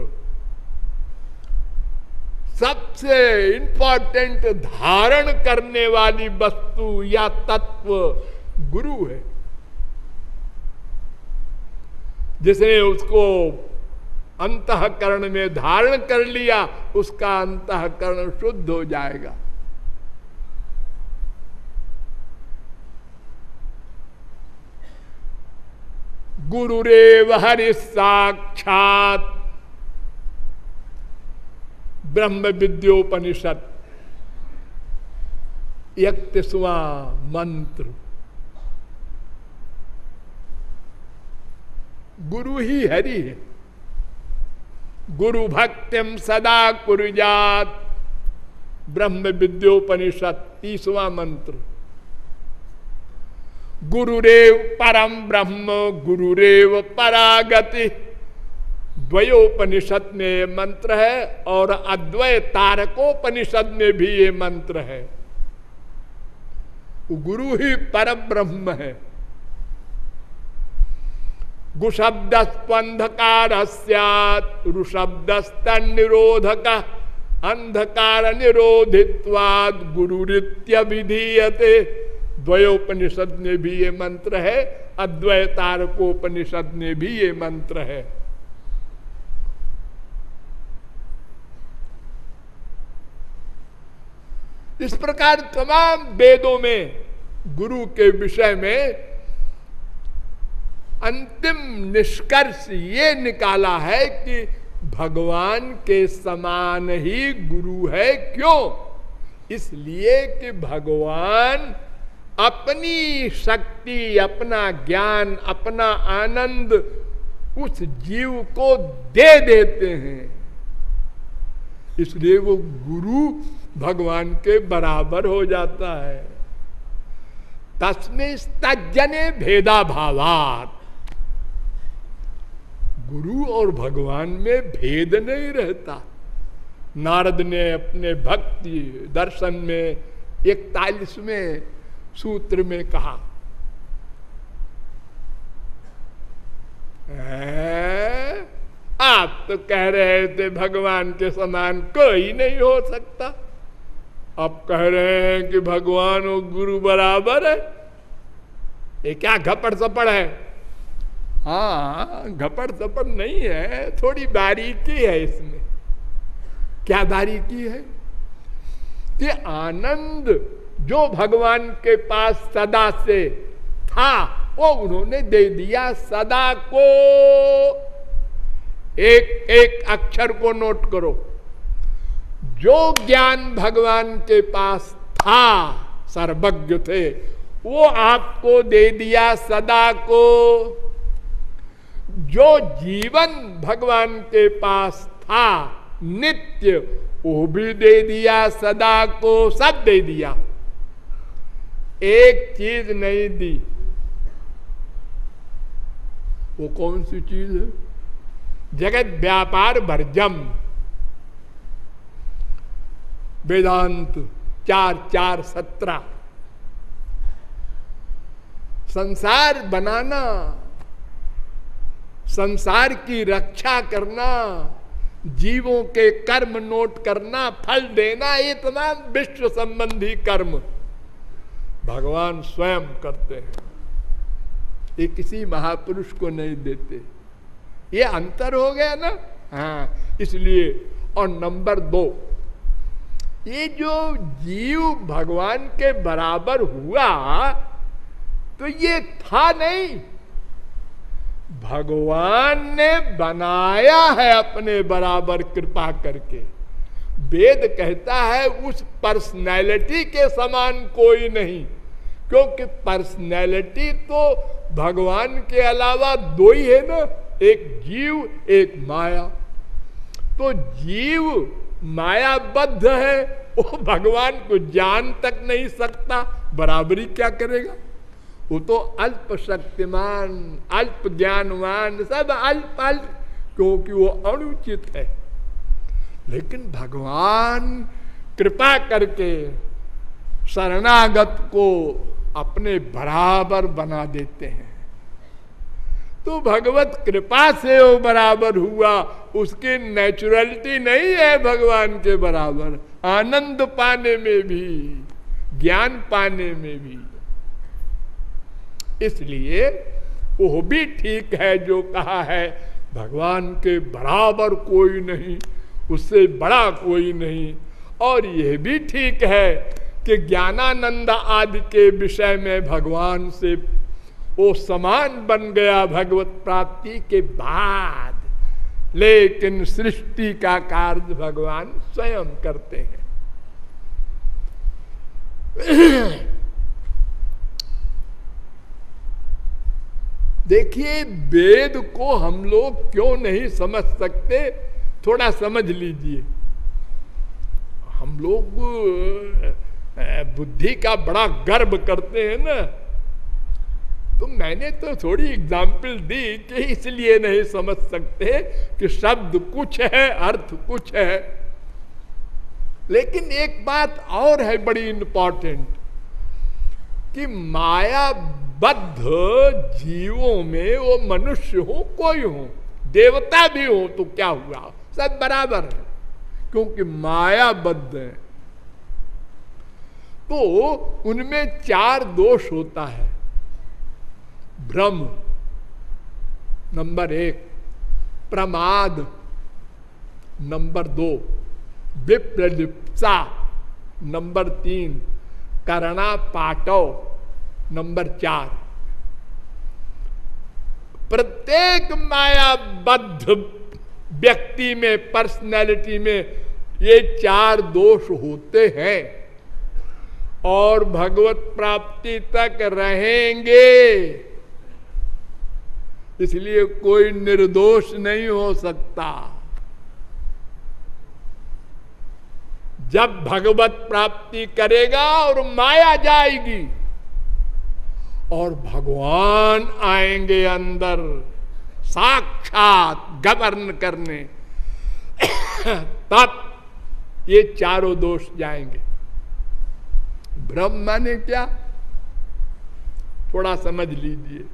सबसे इंपॉर्टेंट धारण करने वाली वस्तु या तत्व गुरु है। जिसने उसको अंतकरण में धारण कर लिया, उसका अंतकरण शुद्ध हो जाएगा। गुरुरेव हरि साक्षात। ब्रह्म विद्योपनिषद। इकतीसवा मंत्र। गुरु ही हरि है। गुरु भक्तिम सदा कुरुजात ब्रह्म विद्योपनिषद तीसवा मंत्र। गुरुरेव परम ब्रह्म गुरुरेव परागति द्वयोपनिषद में ये मंत्र है और अद्वय तारकोपनिषद में भी ये मंत्र है गुरु ही पर ब्रह्म है गुशब्द स्पंधकार ऋषब्द निरोधक अंधकार निरोधित्वाद गुरुरित्य विधीयते द्वयोपनिषद में भी ये मंत्र है, अद्वैतारकोपनिषद में भी ये मंत्र है। इस प्रकार तमाम वेदों में, गुरु के विषय में अंतिम निष्कर्ष ये निकाला है कि भगवान के समान ही गुरु है। क्यों? इसलिए कि भगवान अपनी शक्ति, अपना ज्ञान, अपना आनंद उस जीव को दे देते हैं। इसलिए वो गुरु भगवान के बराबर हो जाता है। तस्में तजने भेदा भावात गुरु और भगवान में भेद नहीं रहता। नारद ने अपने भक्ति दर्शन में, इकतालीसवें सूत्र में कहा। आप तो कह रहे थे भगवान के समान कोई नहीं हो सकता। अब कह रहे हैं कि भगवान और गुरु बराबर है। ये क्या घपड़ सपड़ है? हाँ घपड़ सपड़ नहीं है, थोड़ी बारीकी है इसमें। क्या बारीकी है? कि आनंद जो भगवान के पास सदा से था, वो उन्होंने दे दिया सदा को। एक एक अक्षर को नोट करो। जो ज्ञान भगवान के पास था, सर्वज्ञ थे, वो आपको दे दिया सदा को। जो जीवन भगवान के पास था, नित्य, वो भी दे दिया सदा को, सब दे दिया। एक चीज़ नहीं दी। वो कौन सी चीज़ है? जगत व्यापार भरजम। वेदांत चार चार सत्रह। संसार बनाना, संसार की रक्षा करना, जीवों के कर्म नोट करना, फल देना इतना विश्व संबंधी कर्म। भगवान स्वयं करते हैं। ये किसी महापुरुष को नहीं देते। ये अंतर हो गया ना? हाँ इसलिए, और नंबर दो, ये जो जीव भगवान के बराबर हुआ तो ये था नहीं। भगवान ने बनाया है अपने बराबर कृपा करके। वेद कहता है उस पर्सनैलिटी के समान कोई नहीं, क्योंकि पर्सनैलिटी तो भगवान के अलावा दो ही है ना, एक जीव, एक माया। तो जीव मायाबद्ध है, वो भगवान को जान तक नहीं सकता, बराबरी क्या करेगा? वो तो अल्प शक्तिमान, अल्प ज्ञानवान, सब अल्प अल्प क्योंकि वो अनुचित है। लेकिन भगवान कृपा करके शरणागत को अपने बराबर बना देते हैं। तो भगवत कृपा से वो बराबर हुआ, उसकी नेचुरलिटी नहीं है भगवान के बराबर, आनंद पाने में भी, ज्ञान पाने में भी। इसलिए वो भी ठीक है जो कहा है, भगवान के बराबर कोई नहीं। उससे बड़ा कोई नहीं। और यह भी ठीक है कि ज्ञानानंद आदि के विषय में भगवान से वो समान बन गया भगवत प्राप्ति के बाद। लेकिन सृष्टि का कार्य भगवान स्वयं करते हैं। देखिए, वेद को हम लोग क्यों नहीं समझ सकते? थोड़ा समझ लीजिए। हम लोग बुद्धि का बड़ा गर्व करते हैं ना। तो मैंने तो थोड़ी एग्ज़ाम्पल दी कि इसलिए नहीं समझ सकते कि शब्द कुछ है, अर्थ कुछ है। लेकिन एक बात और है बड़ी इंपॉर्टेंट कि माया बद्ध जीवों में वो मनुष्य हो, कोई हो, देवता भी हो तो क्या हुआ? सब बराबर है, क्योंकि माया बद्ध है। तो उनमें चार दोष होता है। भ्रम, नंबर एक। प्रमाद, नंबर दो। विप्रलिप्सा, नंबर तीन। करणा पाटव नंबर चार। प्रत्येक मायाबद्ध व्यक्ति में पर्सनैलिटी में ये चार दोष होते हैं। और भगवत प्राप्ति तक रहेंगे। इसलिए कोई निर्दोष नहीं हो सकता। जब भगवत प्राप्ति करेगा और माया जाएगी, और भगवान आएँगे अंदर साक्षात गवर्न करने। तब ये चारों दोष जाएँगे। ब्रह्म माने क्या? थोड़ा समझ लीजिए।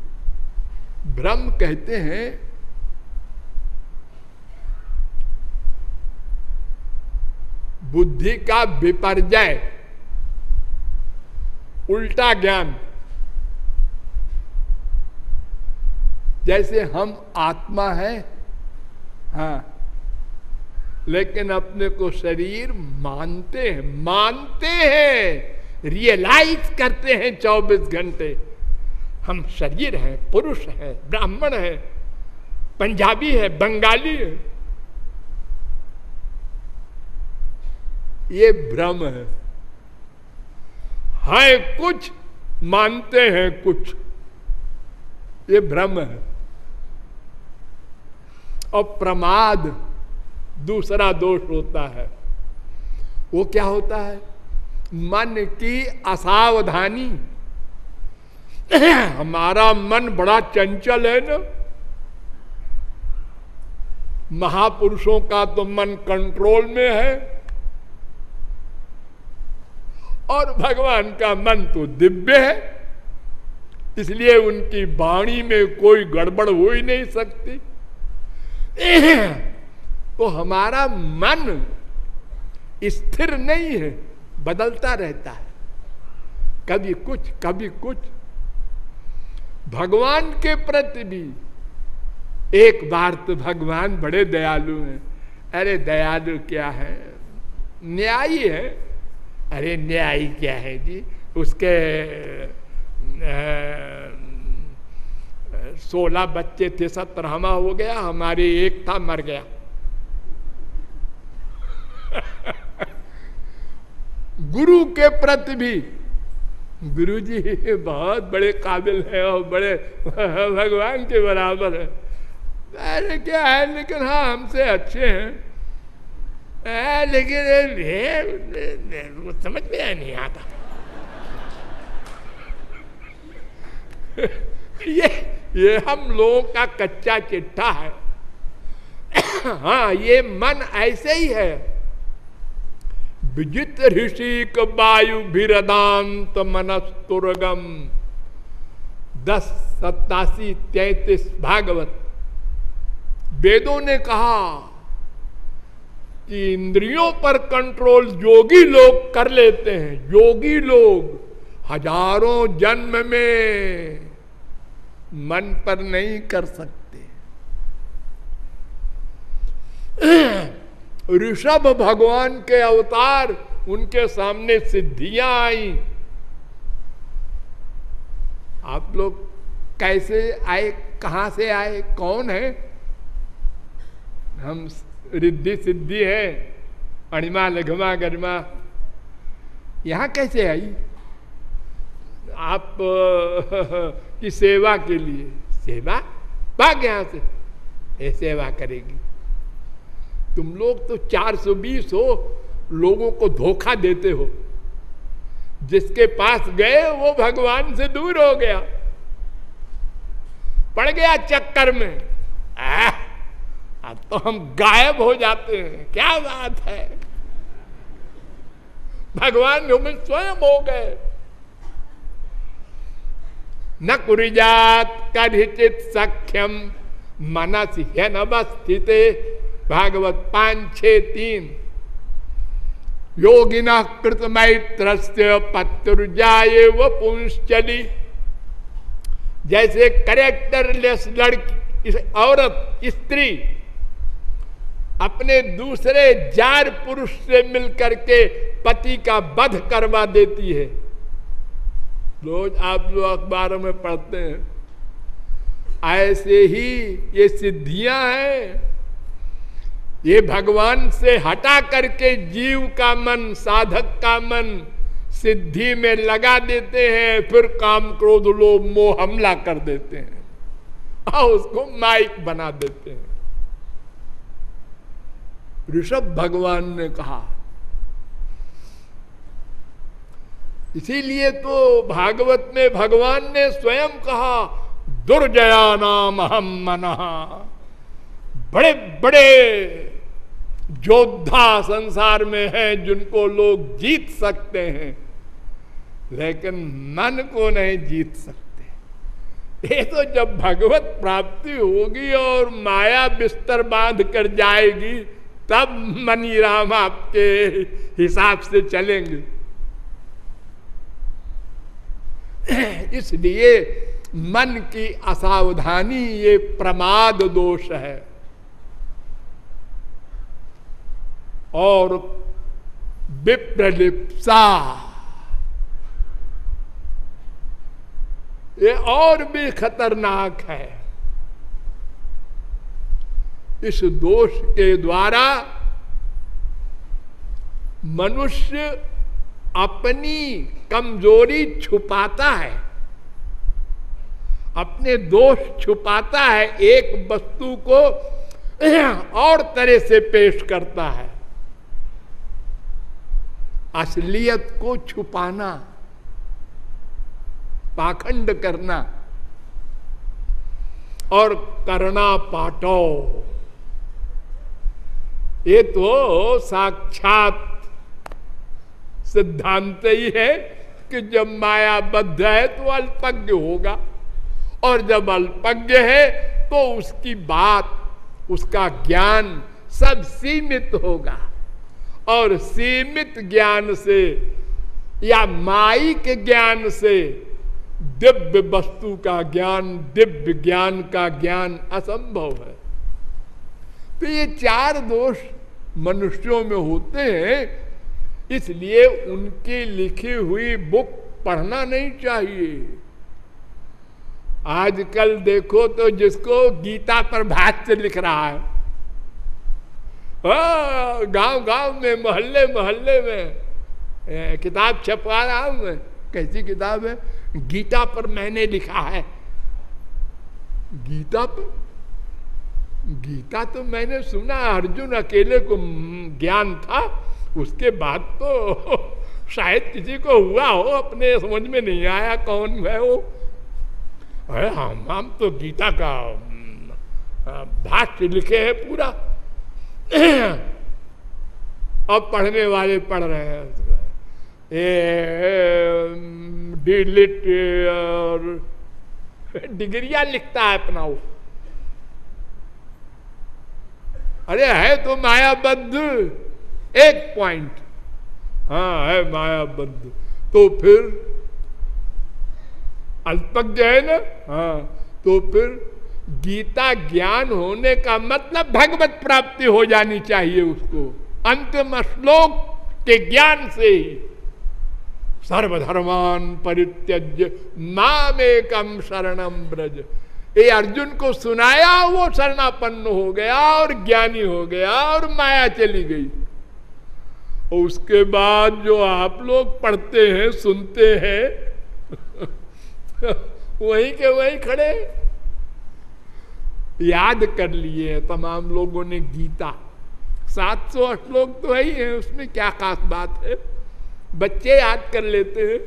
ब्रह्म कहते हैं, बुद्धि का विपर्जय, उल्टा ज्ञान। जैसे हम आत्मा है हाँ लेकिन अपने को शरीर मानते हैं मानते हैं रियलाइज़ करते हैं 24 घंटे। हम शरीर है, पुरुष है, ब्राह्मण है, पंजाबी है, बंगाली है। ये भ्रम है। है कुछ मानते हैं कुछ। ये भ्रम है। और प्रमाद दूसरा दोष होता है। वो क्या होता है? मन की असावधानी। हमारा मन बड़ा चंचल है ना। महापुरुषों का तो मन कंट्रोल में है। और भगवान का मन तो दिव्य है। इसलिए उनकी वाणी में कोई गड़बड़ हो ही नहीं सकती। तो हमारा मन स्थिर नहीं है, बदलता रहता है। कभी कुछ कभी कुछ। भगवान के प्रति भी एक बार तो भगवान बड़े दयालु हैं। अरे, दयालु क्या है? न्यायी है। अरे, न्यायी क्या है जी? उसके सोलह बच्चे थे सत्रहवा हो गया, हमारे एक था मर गया। गुरु के प्रति भी, गुरु जी बहुत बड़े काबिल है और बड़े भगवान के बराबर है। अरे क्या है, लेकिन हाँ हमसे अच्छे हैं। लेकिन समझ में नहीं आता। ये ये हम लोगों का कच्चा चिट्ठा है। हाँ ये मन ऐसे ही है। विजित ऋषिक वायु भीरदांत मनस्तुर्गम। दस सत्तासी तैतीस भागवत। वेदों ने कहा कि इंद्रियों पर कंट्रोल योगी लोग कर लेते हैं। योगी लोग हज़ारों जन्म में मन पर नहीं कर सकते। ऋषभ भगवान के अवतार, उनके सामने सिद्धियाँ आई। आप लोग कैसे आए, कहाँ से आए, कौन है? हम रिद्धि सिद्धि है, अणिमा लघमा गरिमा। यहाँ कैसे आई? आप की सेवा के लिए। सेवा? भाग यहाँ से। ये सेवा करेगी। तुम लोग तो 420 हो, लोगों को धोखा देते हो। जिसके पास गए, वो भगवान से दूर हो गया। पड़ गया चक्कर में। अब तो हम गायब हो जाते हैं। क्या बात है? भगवान हमें स्वयं हो गए। न कुरिजात कथिचित सख्यम मनस ह्यनवस्थित। भागवत पाँच छ तीन। योगिना कृत मैत्र पत्रुजाए व पुंश्चली जैसे करेक्टरलेस लड़की औरत, स्त्री, अपने दूसरे जार पुरुष से मिलकर के पति का वध करवा देती है। रोज आप लोग अखबारों में पढ़ते हैं। ऐसे ही ये सिद्धियाँ हैं। ये भगवान से हटा करके जीव का मन, साधक का मन सिद्धि में लगा देते हैं, फिर काम क्रोध लोभ मोह हमला कर देते हैं। और उसको माइक बना देते हैं। ऋषभ भगवान ने कहा इसीलिए तो भागवत में भगवान ने स्वयं कहा, दुर्जया नाम हम मना। बड़े बड़े योद्धा संसार में हैं जिनको लोग जीत सकते हैं, लेकिन मन को नहीं जीत सकते। ये तो जब भगवत प्राप्ति होगी और माया बिस्तर बाँध कर जाएगी, तब मनी राम आपके हिसाब से चलेंगे। इसलिए मन की असावधानी ये प्रमाद दोष है। और विप्रलिप्सा। ये और भी खतरनाक है। इस दोष के द्वारा मनुष्य अपनी कमज़ोरी छुपाता है, अपने दोष छुपाता है, एक वस्तु को और तरह से पेश करता है। असलियत को छुपाना, पाखंड करना और करना पाटो ये तो साक्षात सिद्धांत ही है। कि जब माया बद्ध है तो अल्पज्ञ होगा। और जब अल्पज्ञ है तो उसकी बात, उसका ज्ञान सब सीमित होगा। और सीमित ज्ञान से या माई के ज्ञान से दिव्य वस्तु का ज्ञान, दिव्य ज्ञान का ज्ञान असंभव है। तो ये चार दोष मनुष्यों में होते हैं इसलिए उनकी लिखी हुई बुक पढ़ना नहीं चाहिए। आजकल देखो तो जिसको गीता पर भाष्य लिख रहा है। गाँव गाँव में, मोहल्ले मोहल्ले में किताब छपवा रहा हूँ मैं। कैसी किताब है? गीता पर मैंने लिखा है। गीता पर? गीता तो मैंने सुना, अर्जुन अकेले को ज्ञान था। उसके बाद तो शायद किसी को हुआ हो, अपने समझ में नहीं आया कौन है वो। अरे हम हम तो गीता का भाष्य लिखे है पूरा। अब पढ़ने वाले पढ़ रहे हैं। डिलिट, और डिग्रिया लिखता है अपना वो। अरे है तो माया मायाबद्ध। एक पॉइंट हाँ है मायाबद्ध तो फिर अल्पज्ञ है ना? हाँ तो फिर गीता ज्ञान होने का मतलब भगवत प्राप्ति हो जानी चाहिए उसको। अंतिम श्लोक के ज्ञान से ही। सर्वधर्मान परित्यज माम एकम शरणम ब्रज ये अर्जुन को सुनाया, वो शरणापन्न हो गया और ज्ञानी हो गया और माया चली गई। उसके बाद जो आप लोग पढ़ते हैं, सुनते हैं, वही के वही खड़े। याद कर लिए तमाम लोगों ने गीता। सात सौ 700 श्लोक तो है ही है, उसमें क्या खास बात है? बच्चे याद कर लेते हैं।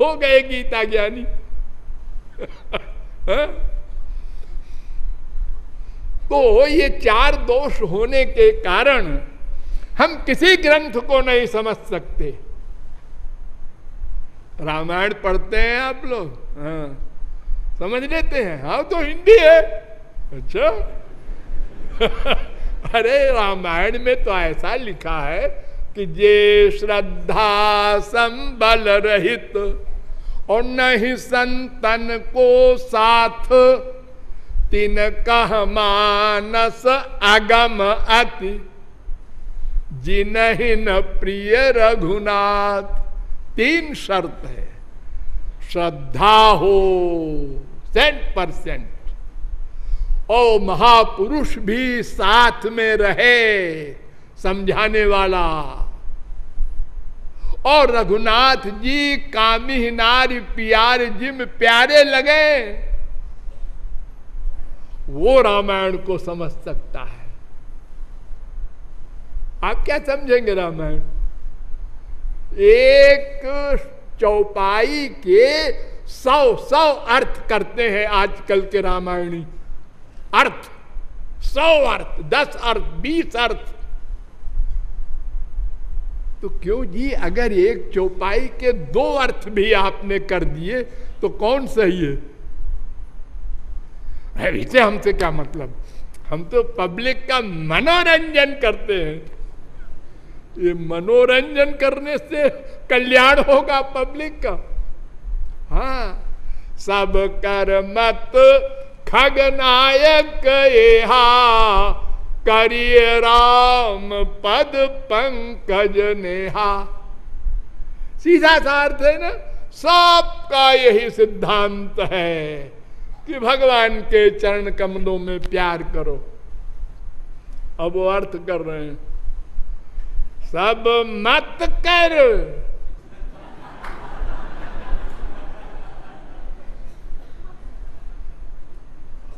हो गए गीता ज्ञानी। हाँ? तो ये चार दोष होने के कारण हम किसी ग्रंथ को नहीं समझ सकते। रामायण पढ़ते हैं आप लोग? हाँ। समझ लेते हैं? हाँ तो हिंदी है। अच्छा। अरे, रामायण में तो ऐसा लिखा है कि जे श्रद्धा संबल रहित और नहीं संतन को साथ तीन कह मानस अगम अति। जिन प्रिय रघुनाथ। तीन शर्त है। श्रद्धा हो सेंट परसेंट ओ महापुरुष भी साथ में रहे, समझाने वाला। और रघुनाथ जी कामी नारी प्यार जिम प्यारे लगे। वो रामायण को समझ सकता है। आप क्या समझेंगे, रामायण? एक चौपाई के सौ सौ अर्थ करते हैं आजकल के रामायणी। अर्थ, सौ अर्थ, दस अर्थ, बीस अर्थ। तो क्यों जी, अगर एक चौपाई के दो अर्थ भी आपने कर दिए तो कौन सही है? इसे हमसे क्या मतलब? हम तो पब्लिक का मनोरंजन करते हैं। ये मनोरंजन करने से कल्याण होगा पब्लिक का। हाँ सब कर मत खगनायक करिए राम पद पंकज नेहा। सीधा सा अर्थ है ना, सबका यही सिद्धांत है कि भगवान के चरण कमलों में प्यार करो। अब वो अर्थ कर रहे हैं। सब मत कर।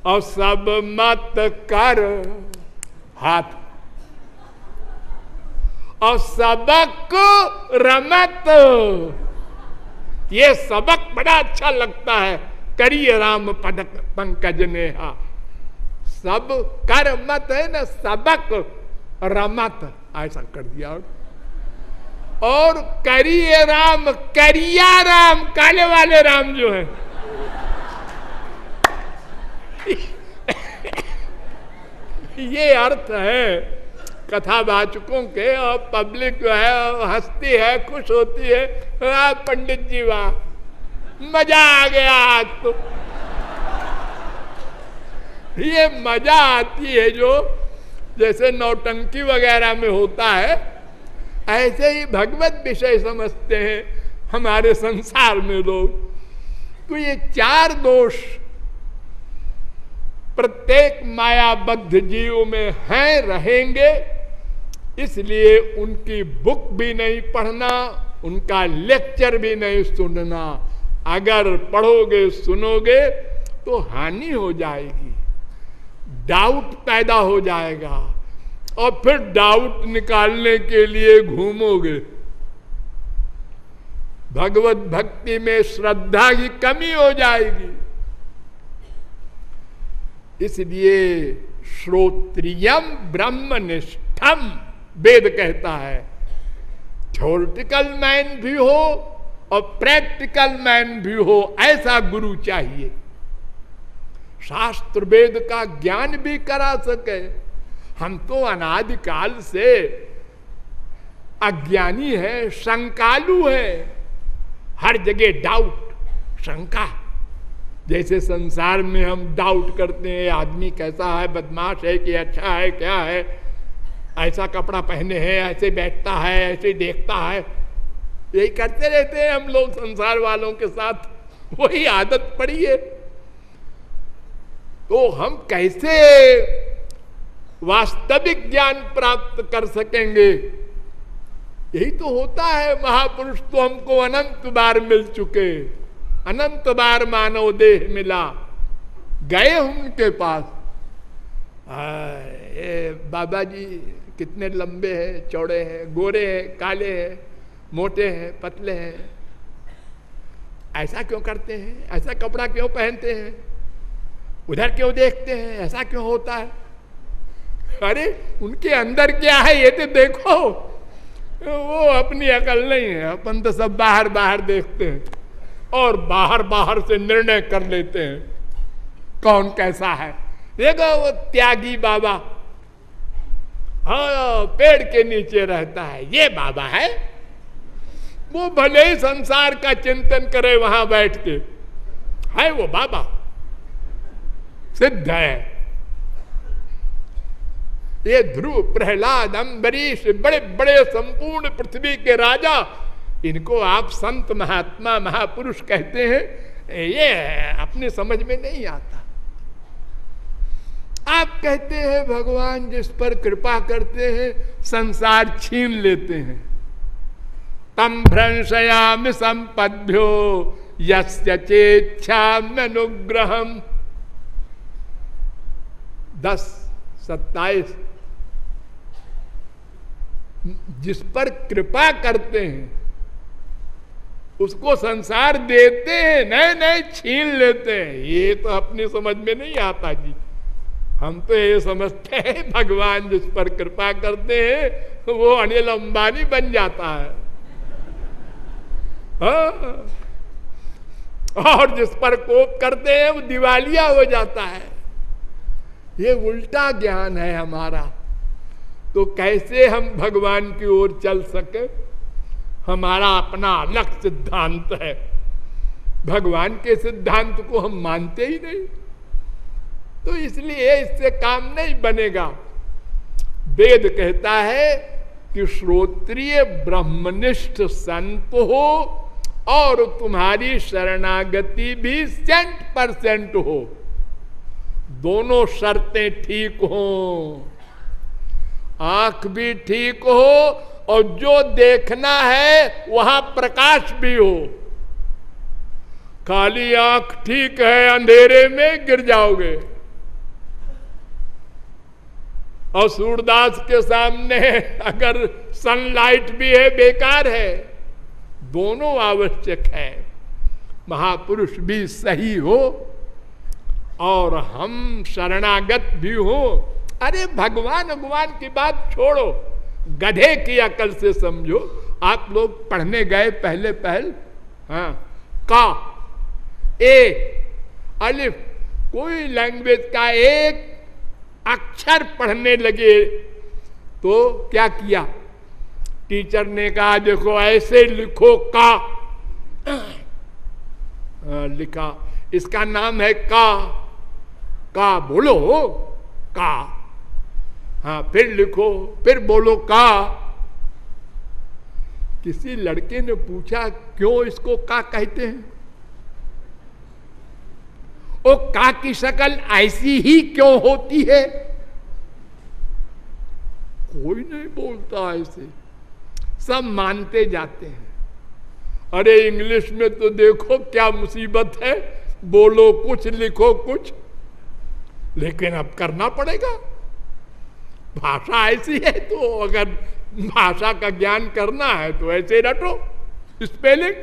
और सब मत कर हाथ। और सबक रमत। ये सबक बड़ा अच्छा लगता है। करिए राम पदक पंकज नेहा। सब कर मत है ना, सबक रमत। ऐसा कर दिया और करिए राम, करिया राम, काले वाले राम जो है। ये अर्थ है, कथावाचकों के, और पब्लिक जो है, हंसती है, खुश होती है, पंडित जी वाह, मज़ा आ गया आज तो। ये मज़ा आती है जो जैसे नौटंकी वगैरह में होता है, ऐसे ही भगवत विषय समझते हैं हमारे संसार में लोग। तो ये चार दोष प्रत्येक मायाबद्ध जीव में हैं, रहेंगे। इसलिए उनकी बुक भी नहीं पढ़ना, उनका लेक्चर भी नहीं सुनना। अगर पढ़ोगे, सुनोगे तो हानि हो जाएगी। डाउट पैदा हो जाएगा। और फिर डाउट निकालने के लिए घूमोगे। भगवत भक्ति में श्रद्धा की कमी हो जाएगी। इसलिए श्रोत्रियम ब्रह्मनिष्ठम वेद कहता है। थोरिटिकल मैन भी हो और प्रैक्टिकल मैन भी हो, ऐसा गुरु चाहिए। शास्त्र वेद का ज्ञान भी करा सके। हम तो अनादिकाल से अज्ञानी है, शंकालु है। हर जगह डाउट शंका। जैसे संसार में हम डाउट करते हैं, आदमी कैसा है, बदमाश है कि अच्छा है, क्या है? ऐसा कपड़ा पहने हैं, ऐसे बैठता है, ऐसे देखता है। यही करते रहते हैं हम लोग संसार वालों के साथ। वही आदत पड़ी है। तो हम कैसे वास्तविक ज्ञान प्राप्त कर सकेंगे? यही तो होता है, महापुरुष तो हमको अनंत बार मिल चुके। अनंत बार मानव देह मिला। गए उनके पास। ये बाबा जी कितने लंबे हैं, चौड़े हैं, गोरे हैं, काले हैं, मोटे हैं, पतले हैं। ऐसा क्यों करते हैं? ऐसा कपड़ा क्यों पहनते हैं? उधर क्यों देखते हैं? ऐसा क्यों होता है? अरे, उनके अंदर क्या है ये तो देखो। वो अपनी अकल नहीं है, अपन तो सब बाहर बाहर देखते हैं और बाहर बाहर से निर्णय कर लेते हैं। कौन कैसा है? देखो वो त्यागी बाबा। हाँ पेड़ के नीचे रहता है। ये बाबा है। वो भले ही संसार का चिंतन करे वहाँ बैठ के। है वो बाबा। सिद्ध है। ये ध्रुव, प्रहलाद अम्बरीश बड़े बड़े, संपूर्ण पृथ्वी के राजा, इनको आप संत महात्मा, महापुरुष कहते हैं, ये अपने समझ में नहीं आता। आप कहते हैं, भगवान जिस पर कृपा करते हैं, संसार छीन लेते हैं। तम भ्रंशयाम संपद्यो यच्छाम्यनुग्रहम दस, सत्ताईस, जिस पर कृपा करते हैं, उसको संसार देते हैं नए नए छीन लेते हैं। ये तो अपनी समझ में नहीं आता जी। हम तो ये समझते हैं, भगवान जिस पर कृपा करते हैं, वो अनिल अंबानी बन जाता है। हाँ। और जिस पर कोप करते हैं, वो दिवालिया हो जाता है। ये उल्टा ज्ञान है हमारा। तो कैसे हम भगवान की ओर चल सके? हमारा अपना अलग सिद्धांत है। भगवान के सिद्धांत को हम मानते ही नहीं। तो इसलिए इससे काम नहीं बनेगा। वेद कहता है कि श्रोत्रिय ब्रह्मनिष्ठ संत हो और तुम्हारी शरणागति भी सेंट परसेंट हो। दोनों शर्तें ठीक हो। आँख भी ठीक हो और जो देखना है, वहाँ प्रकाश भी हो। खाली आँख ठीक है, अंधेरे में गिर जाओगे। और सूरदास के सामने अगर सनलाइट भी है, बेकार है। दोनों आवश्यक है। महापुरुष भी सही हो और हम शरणागत भी हो। अरे भगवान भगवान की बात छोड़ो। गधे की अकल से समझो। आप लोग पढ़ने गए पहले पहल? हाँ। का? ए। अलिफ। कोई लैंग्वेज का एक अक्षर पढ़ने लगे। तो क्या किया? टीचर ने कहा देखो ऐसे लिखो का। आ, लिखा। इसका नाम है का। का बोलो, का। हाँ फिर लिखो, फिर बोलो, का। किसी लड़के ने पूछा, क्यों इसको का कहते हैं? ओ, का की शक्ल ऐसी ही क्यों होती है? कोई नहीं बोलता ऐसे। सब मानते जाते हैं। अरे, इंग्लिश में तो देखो क्या मुसीबत है। बोलो कुछ, लिखो कुछ। लेकिन अब करना पड़ेगा। भाषा ऐसी है तो अगर भाषा का ज्ञान करना है तो ऐसे रटो स्पेलिंग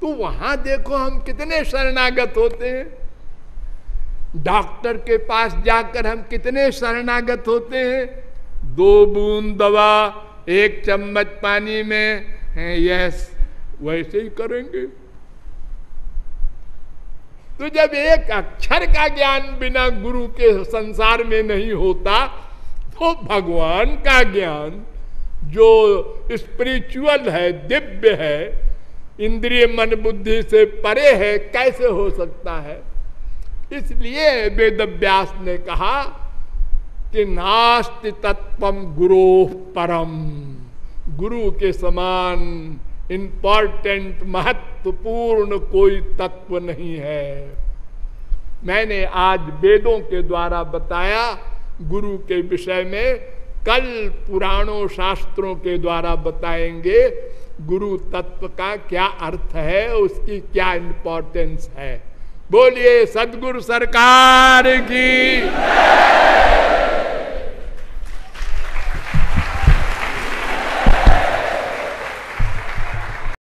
तो वहाँ देखो हम कितने शरणागत होते हैं। डॉक्टर के पास जाकर हम कितने शरणागत होते हैं। दो बूंद दवा, एक चम्मच पानी में यस, वैसे ही करेंगे। तो जब एक अक्षर का ज्ञान बिना गुरु के संसार में नहीं होता तो भगवान का ज्ञान, जो स्पिरिचुअल है, दिव्य है, इंद्रिय मन बुद्धि से परे है, कैसे हो सकता है? इसलिए वेद व्यास ने कहा कि नास्ति तत्व गुरु परम। गुरु के समान इंपॉर्टेंट महत्वपूर्ण कोई तत्व नहीं है। मैंने आज वेदों के द्वारा बताया, गुरु के विषय में कल पुराणों शास्त्रों के द्वारा बताएँगे, गुरु तत्व का क्या अर्थ है, उसकी क्या इंपॉर्टेंस है। बोलिए, सदगुरु सरकार की